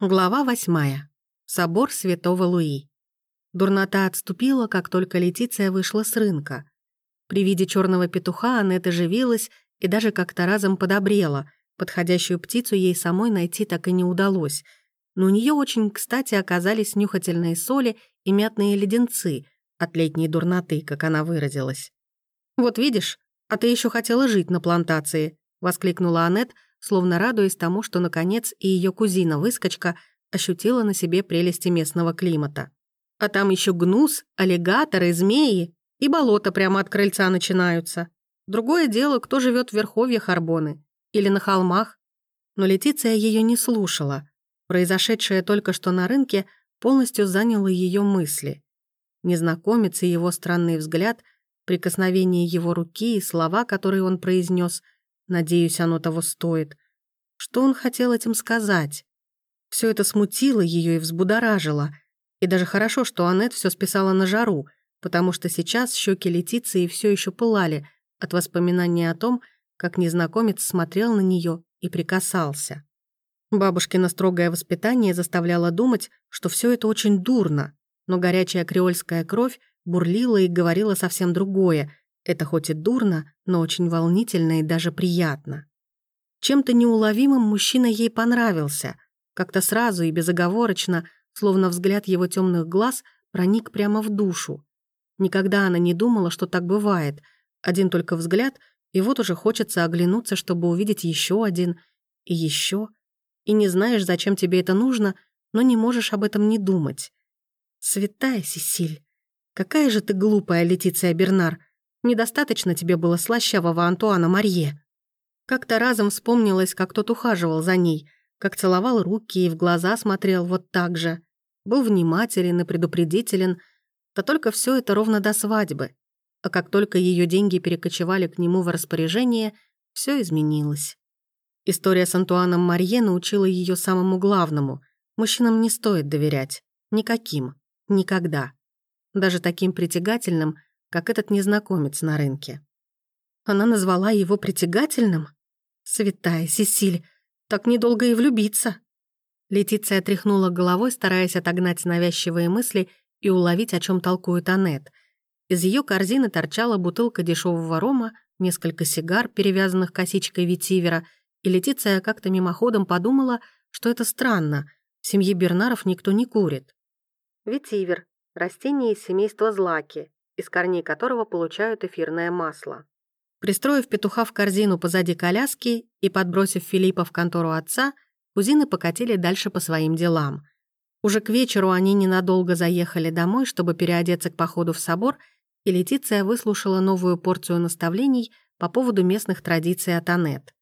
Глава восьмая. Собор Святого Луи. Дурнота отступила, как только Летиция вышла с рынка. При виде черного петуха Аннет оживилась и даже как-то разом подобрела. Подходящую птицу ей самой найти так и не удалось. Но у нее очень кстати оказались нюхательные соли и мятные леденцы от летней дурноты, как она выразилась. «Вот видишь, а ты еще хотела жить на плантации», — воскликнула Аннет, словно радуясь тому, что, наконец, и ее кузина-выскочка ощутила на себе прелести местного климата. А там еще гнус, аллигаторы, змеи и болото прямо от крыльца начинаются. Другое дело, кто живет в верховьях Арбоны или на холмах. Но Летиция ее не слушала. Произошедшее только что на рынке полностью заняло ее мысли. Незнакомец и его странный взгляд, прикосновение его руки и слова, которые он произнес — Надеюсь, оно того стоит. Что он хотел этим сказать? Все это смутило ее и взбудоражило. И даже хорошо, что Аннет все списала на жару, потому что сейчас щеки Летиции все еще пылали от воспоминания о том, как незнакомец смотрел на нее и прикасался. Бабушкино строгое воспитание заставляло думать, что все это очень дурно, но горячая креольская кровь бурлила и говорила совсем другое — это хоть и дурно, но очень волнительно и даже приятно. Чем-то неуловимым мужчина ей понравился. Как-то сразу и безоговорочно, словно взгляд его темных глаз проник прямо в душу. Никогда она не думала, что так бывает. Один только взгляд, и вот уже хочется оглянуться, чтобы увидеть еще один и еще. И не знаешь, зачем тебе это нужно, но не можешь об этом не думать. Святая Сесиль, какая же ты глупая, Летиция Бернар. Недостаточно тебе было слащавого Антуана Марье. Как-то разом вспомнилось, как тот ухаживал за ней, как целовал руки и в глаза смотрел вот так же. Был внимателен и предупредителен, да только все это ровно до свадьбы. А как только ее деньги перекочевали к нему в распоряжение, все изменилось. История с Антуаном Марье научила ее самому главному. Мужчинам не стоит доверять. Никаким. Никогда. Даже таким притягательным, как этот незнакомец на рынке. Она назвала его притягательным? Святая Сесиль, так недолго и влюбиться. Летиция тряхнула головой, стараясь отогнать навязчивые мысли и уловить, о чем толкует Аннет. Из ее корзины торчала бутылка дешевого рома, несколько сигар, перевязанных косичкой ветивера, и Летиция как-то мимоходом подумала, что это странно, в семье Бернаров никто не курит. Ветивер – растение из семейства злаки, из корней которого получают эфирное масло. Пристроив петуха в корзину позади коляски и подбросив Филиппа в контору отца, кузины покатили дальше по своим делам. Уже к вечеру они ненадолго заехали домой, чтобы переодеться к походу в собор, и Летиция выслушала новую порцию наставлений по поводу местных традиций от Анет.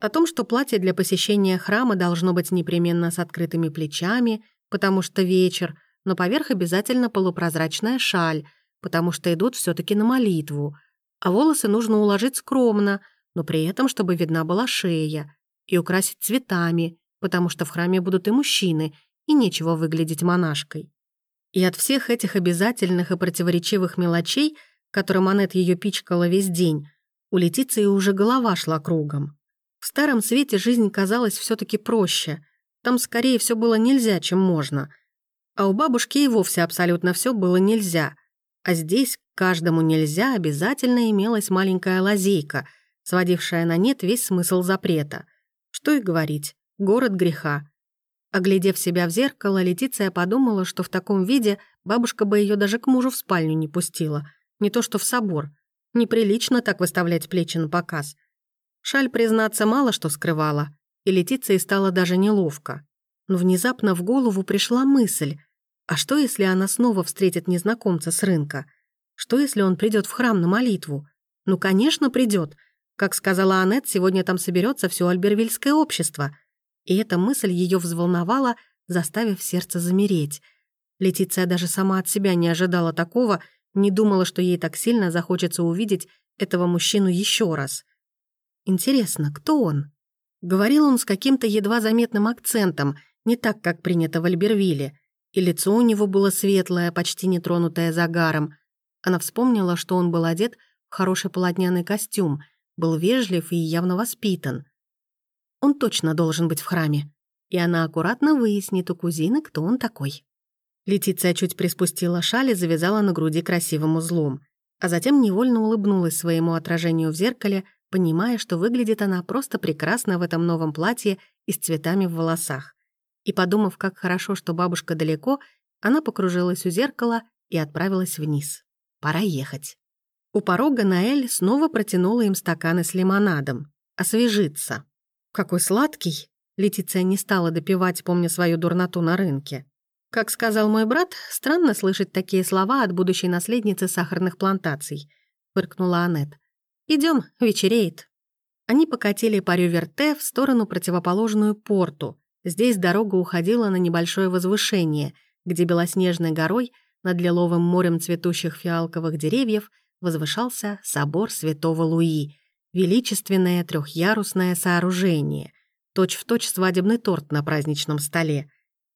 О том, что платье для посещения храма должно быть непременно с открытыми плечами, потому что вечер, но поверх обязательно полупрозрачная шаль — потому что идут все таки на молитву, а волосы нужно уложить скромно, но при этом, чтобы видна была шея, и украсить цветами, потому что в храме будут и мужчины, и нечего выглядеть монашкой. И от всех этих обязательных и противоречивых мелочей, которым Аннет ее пичкала весь день, у Летиции уже голова шла кругом. В старом свете жизнь казалась все таки проще. Там скорее все было нельзя, чем можно. А у бабушки и вовсе абсолютно все было нельзя. А здесь каждому нельзя обязательно имелась маленькая лазейка, сводившая на нет весь смысл запрета. Что и говорить, город греха. Оглядев себя в зеркало, Летиция подумала, что в таком виде бабушка бы ее даже к мужу в спальню не пустила, не то что в собор. Неприлично так выставлять плечи на показ. Шаль, признаться, мало что скрывала, и Летиции стало даже неловко. Но внезапно в голову пришла мысль — а что, если она снова встретит незнакомца с рынка? Что, если он придет в храм на молитву? Ну, конечно, придет. Как сказала Аннет, сегодня там соберется все альбервильское общество. И эта мысль ее взволновала, заставив сердце замереть. Летиция даже сама от себя не ожидала такого, не думала, что ей так сильно захочется увидеть этого мужчину еще раз. Интересно, кто он? Говорил он с каким-то едва заметным акцентом, не так, как принято в Альбервилле и лицо у него было светлое, почти не тронутое загаром. Она вспомнила, что он был одет в хороший полотняный костюм, был вежлив и явно воспитан. Он точно должен быть в храме. и она аккуратно выяснит у кузины, кто он такой. Летиция чуть приспустила шаль и завязала на груди красивым узлом, а затем невольно улыбнулась своему отражению в зеркале, понимая, что выглядит она просто прекрасно в этом новом платье и с цветами в волосах. И подумав, как хорошо, что бабушка далеко, она покружилась у зеркала и отправилась вниз. Пора ехать. У порога Наэль снова протянула им стаканы с лимонадом. Освежиться. Какой сладкий! Летиция не стала допивать, помня свою дурноту на рынке. Как сказал мой брат, странно слышать такие слова от будущей наследницы сахарных плантаций. Фыркнула Аннет. Идем, вечереет. Они покатили по Рюверте в сторону противоположную порту. Здесь дорога уходила на небольшое возвышение, где белоснежной горой над лиловым морем цветущих фиалковых деревьев возвышался собор Святого Луи, величественное трехярусное сооружение — точь-в-точь точь свадебный торт на праздничном столе.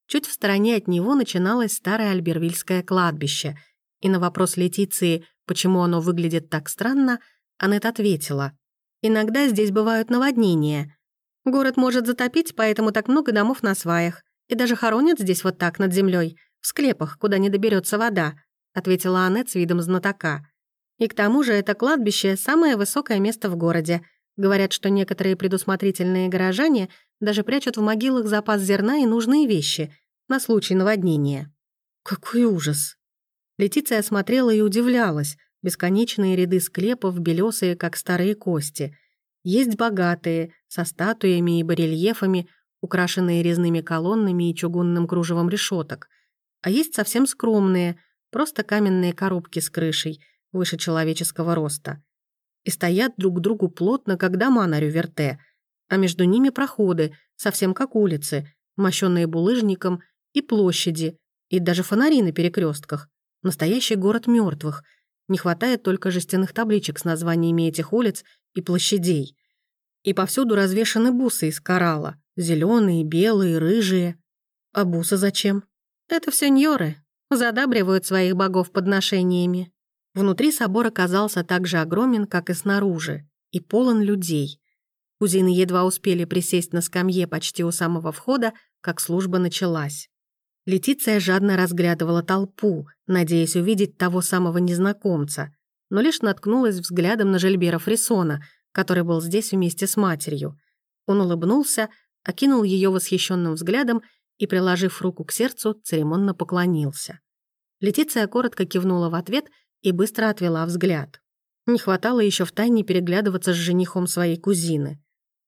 Чуть в стороне от него начиналось старое Альбервильское кладбище, и на вопрос Летиции, почему оно выглядит так странно, Аннет ответила. «Иногда здесь бывают наводнения. Город может затопить, поэтому так много домов на сваях. И даже хоронят здесь вот так над землей, в склепах, куда не доберется вода», ответила Аннет с видом знатока. «И к тому же это кладбище — самое высокое место в городе — Говорят, что некоторые предусмотрительные горожане даже прячут в могилах запас зерна и нужные вещи на случай наводнения. Какой ужас! Летиция смотрела и удивлялась. Бесконечные ряды склепов, белесые, как старые кости. Есть богатые, со статуями и барельефами, украшенные резными колоннами и чугунным кружевом решеток. А есть совсем скромные, просто каменные коробки с крышей, выше человеческого роста и стоят друг к другу плотно, как дома на Рюверте, а между ними проходы, совсем как улицы, мощенные булыжником, и площади, и даже фонари на перекрестках. Настоящий город мертвых. Не хватает только жестяных табличек с названиями этих улиц и площадей. И повсюду развешаны бусы из коралла. Зеленые, белые, рыжие. А бусы зачем? Это все ньоры. Задабривают своих богов подношениями. Внутри собор оказался так же огромен, как и снаружи, и полон людей. Кузины едва успели присесть на скамье почти у самого входа, как служба началась. Летиция жадно разглядывала толпу, надеясь увидеть того самого незнакомца, но лишь наткнулась взглядом на Жильбера Фрисона, который был здесь вместе с матерью. Он улыбнулся, окинул ее восхищенным взглядом и, приложив руку к сердцу, церемонно поклонился. Летиция коротко кивнула в ответ — и быстро отвела взгляд. Не хватало еще втайне переглядываться с женихом своей кузины.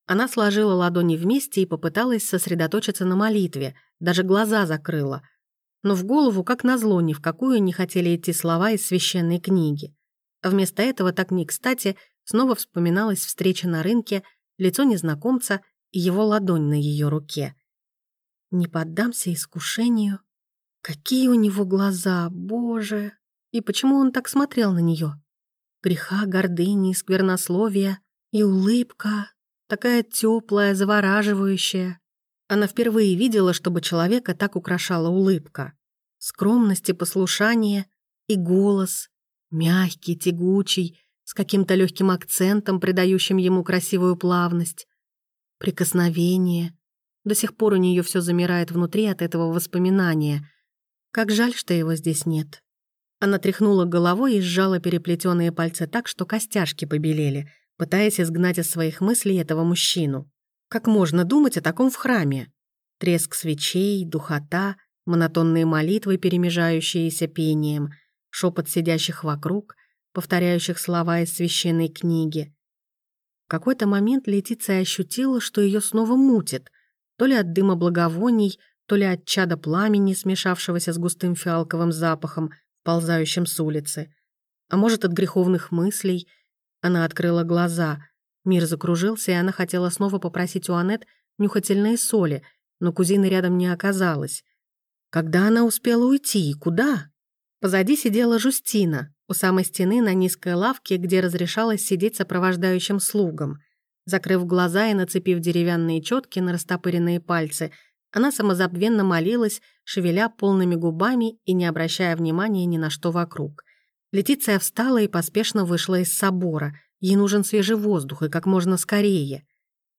Она сложила ладони вместе и попыталась сосредоточиться на молитве, даже глаза закрыла. Но в голову, как назло, ни в какую не хотели идти слова из священной книги. Вместо этого так не кстати снова вспоминалась встреча на рынке, лицо незнакомца и его ладонь на ее руке. «Не поддамся искушению. Какие у него глаза, боже!» И почему он так смотрел на нее? Греха, гордыни, сквернословия и улыбка, такая теплая, завораживающая. Она впервые видела, чтобы человека так украшала улыбка. Скромность и послушание, и голос, мягкий, тягучий, с каким-то легким акцентом, придающим ему красивую плавность. Прикосновение. До сих пор у нее все замирает внутри от этого воспоминания. Как жаль, что его здесь нет. Она тряхнула головой и сжала переплетенные пальцы так, что костяшки побелели, пытаясь изгнать из своих мыслей этого мужчину. Как можно думать о таком в храме? Треск свечей, духота, монотонные молитвы, перемежающиеся пением, шепот сидящих вокруг, повторяющих слова из священной книги. В какой-то момент Летиция ощутила, что ее снова мутит, то ли от дыма благовоний, то ли от чада пламени, смешавшегося с густым фиалковым запахом, ползающим с улицы. А может, от греховных мыслей. Она открыла глаза. Мир закружился, и она хотела снова попросить у Аннет нюхательные соли, но кузины рядом не оказалось. Когда она успела уйти и куда? Позади сидела Жустина, у самой стены на низкой лавке, где разрешалось сидеть сопровождающим слугам. Закрыв глаза и нацепив деревянные четки на растопыренные пальцы, она самозабвенно молилась, шевеля полными губами и не обращая внимания ни на что вокруг. Летиция встала и поспешно вышла из собора. Ей нужен свежий воздух и как можно скорее.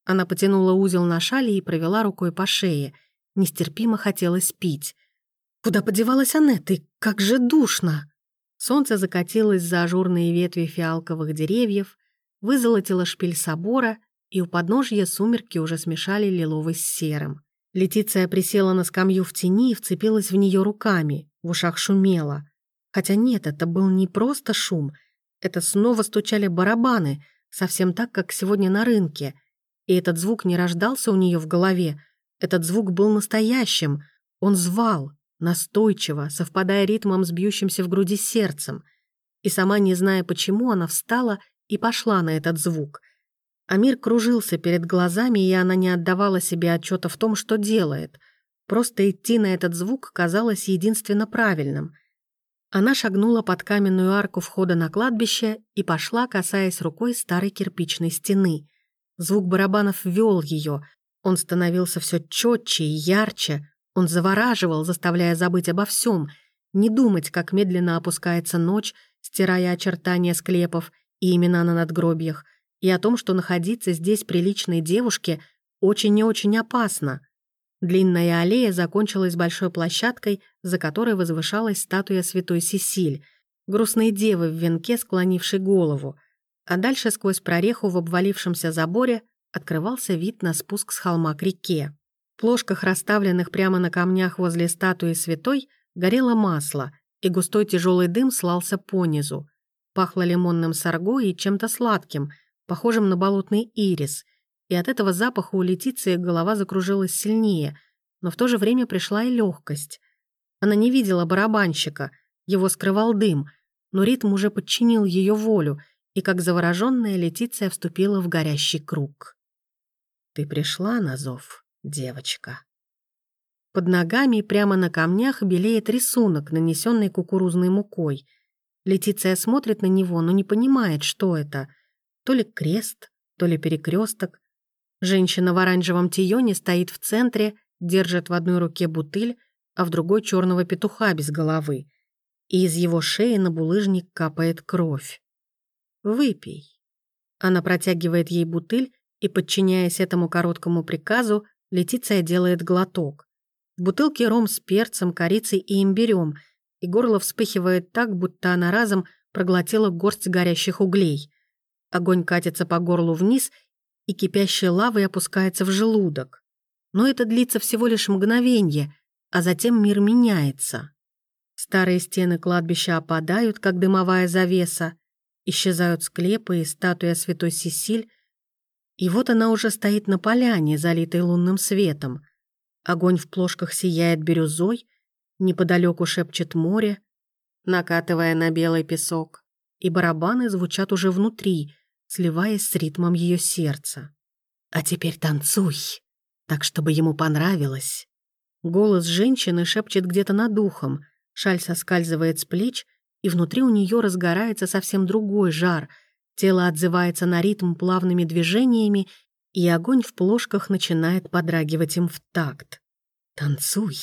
Она потянула узел на шале и провела рукой по шее. Нестерпимо хотелось пить. Куда подевалась Аннет, и как же душно! Солнце закатилось за ажурные ветви фиалковых деревьев, вызолотило шпиль собора, и у подножья сумерки уже смешали лиловый с серым. Летиция присела на скамью в тени и вцепилась в нее руками, в ушах шумело. Хотя нет, это был не просто шум, это снова стучали барабаны, совсем так, как сегодня на рынке. И этот звук не рождался у нее в голове, этот звук был настоящим, он звал, настойчиво, совпадая ритмом с бьющимся в груди сердцем. И сама, не зная почему, она встала и пошла на этот звук. А мир кружился перед глазами, и она не отдавала себе отчета в том, что делает. Просто идти на этот звук казалось единственно правильным. Она шагнула под каменную арку входа на кладбище и пошла, касаясь рукой старой кирпичной стены. Звук барабанов вел ее. Он становился все четче и ярче, он завораживал, заставляя забыть обо всем, не думать, как медленно опускается ночь, стирая очертания склепов и имена на надгробиях, и о том, что находиться здесь приличной девушке очень и очень опасно. Длинная аллея закончилась большой площадкой, за которой возвышалась статуя святой Сесиль, грустной девы в венке, склонившей голову, а дальше сквозь прореху в обвалившемся заборе открывался вид на спуск с холма к реке. Плошках, расставленных прямо на камнях возле статуи святой, горело масло, и густой тяжелый дым слался понизу. Пахло лимонным сорго и чем-то сладким, похожим на болотный ирис, и от этого запаха у Летиции голова закружилась сильнее, но в то же время пришла и легкость. Она не видела барабанщика, его скрывал дым, но ритм уже подчинил ее волю, и как завороженная Летиция вступила в горящий круг. «Ты пришла на зов?» девочка. Под ногами прямо на камнях белеет рисунок, нанесенный кукурузной мукой. Летиция смотрит на него, но не понимает, что это. То ли крест, то ли перекресток. Женщина в оранжевом тионе стоит в центре, держит в одной руке бутыль, а в другой черного петуха без головы. И из его шеи на булыжник капает кровь. «Выпей». Она протягивает ей бутыль и, подчиняясь этому короткому приказу, Летиция делает глоток. В бутылке ром с перцем, корицей и имбирем, и горло вспыхивает так, будто она разом проглотила горсть горящих углей. Огонь катится по горлу вниз, и кипящей лавой опускается в желудок. Но это длится всего лишь мгновенье, а затем мир меняется. Старые стены кладбища опадают, как дымовая завеса, исчезают склепы и статуя святой Сесиль, и вот она уже стоит на поляне, залитой лунным светом. Огонь в плошках сияет бирюзой, неподалеку шепчет море, накатывая на белый песок, и барабаны звучат уже внутри, сливаясь с ритмом ее сердца. «А теперь танцуй, так, чтобы ему понравилось». Голос женщины шепчет где-то над ухом, шаль соскальзывает с плеч, и внутри у нее разгорается совсем другой жар — Тело отзывается на ритм плавными движениями, и огонь в плошках начинает подрагивать им в такт. «Танцуй,